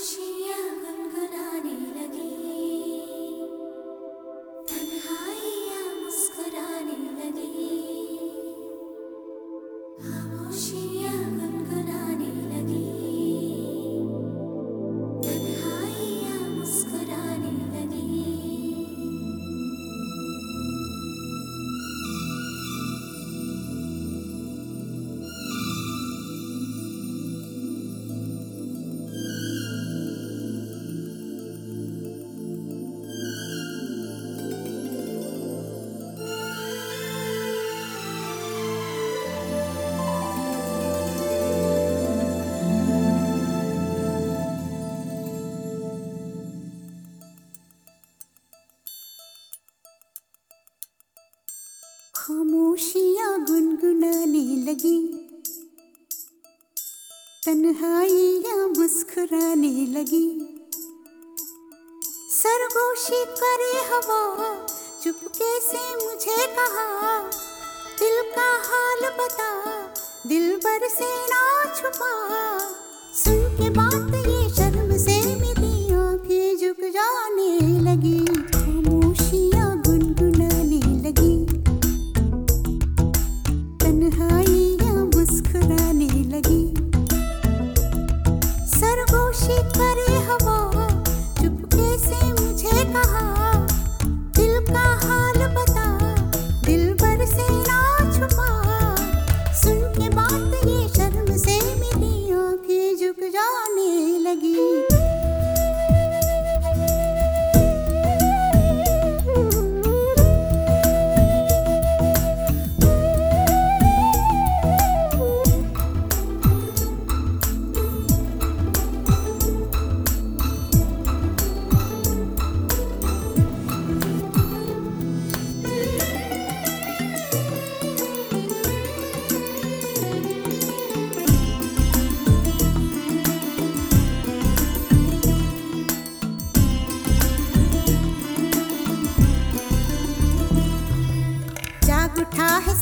खामोशियाँ खामोशियाँ गुनगुनाने लगी। तन्हाइयाँ मुस्कुराने लगी। सरगोशी करे हवा, चुपके से मुझे कहा, दिल का हाल बता, दिल भर से ना छुपा। सुन के बात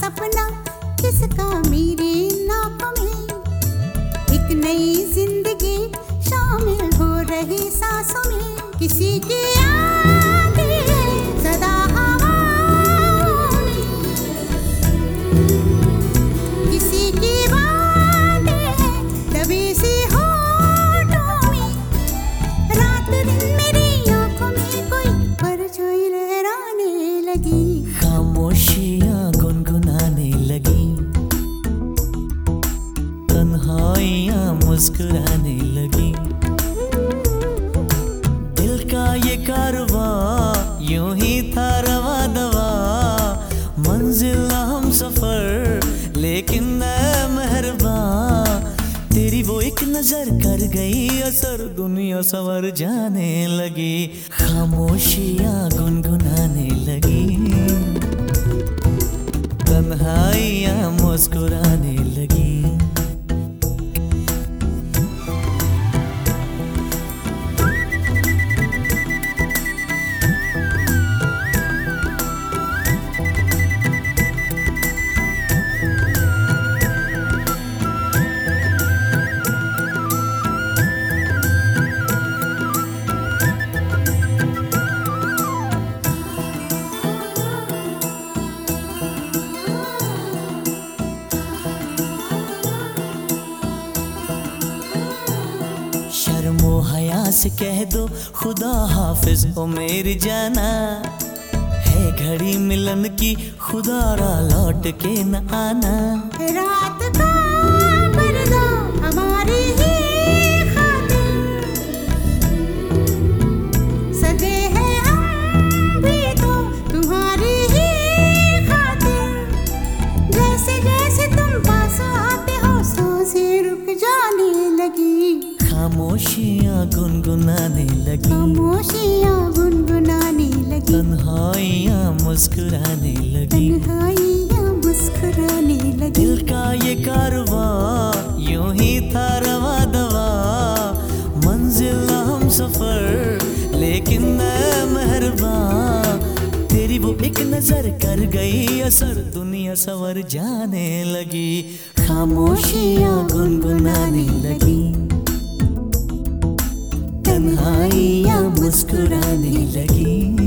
सपना किसका मेरे नाप में एक नई ज़िंदगी शामिल हो रही सांसों में। किसी की आँखें मुस्कुराने लगी। दिल का ये कारवा यूँ ही था रवा दवा। मंजिल हम सफ़र, लेकिन मेहरबा। तेरी वो एक नज़र कर गई, असर दुनिया सवर जाने लगी। खामोशियाँ गुनगुनाने लगी। तन्हाइयाँ मुस्कुराने लगी। शर्मो हया से कह दो खुदा हाफिज ओ मेरी जाना। है घड़ी मिलन की खुदारा लौट के न आना। रात हमारी ही हैं तो ही हो रुक जाने लगी। खामोशियाँ गुनगुनाने लगी। खामोशियाँ गुनगुनाने लगी। तन्हाइयाँ मुस्कुराने लगी। तन्हाइयाँ मुस्कुराने लगी। दिल का ये कारवा यूँ ही था रवा दवा। मंजिल हम सफ़र लेकिन मैं मेहरबा तेरी वो एक नज़र कर गई असर दुनिया सवर जाने लगी। खामोशियाँ गुनगुनाने लगी। तन्हाइयाँ मुस्कुराने लगी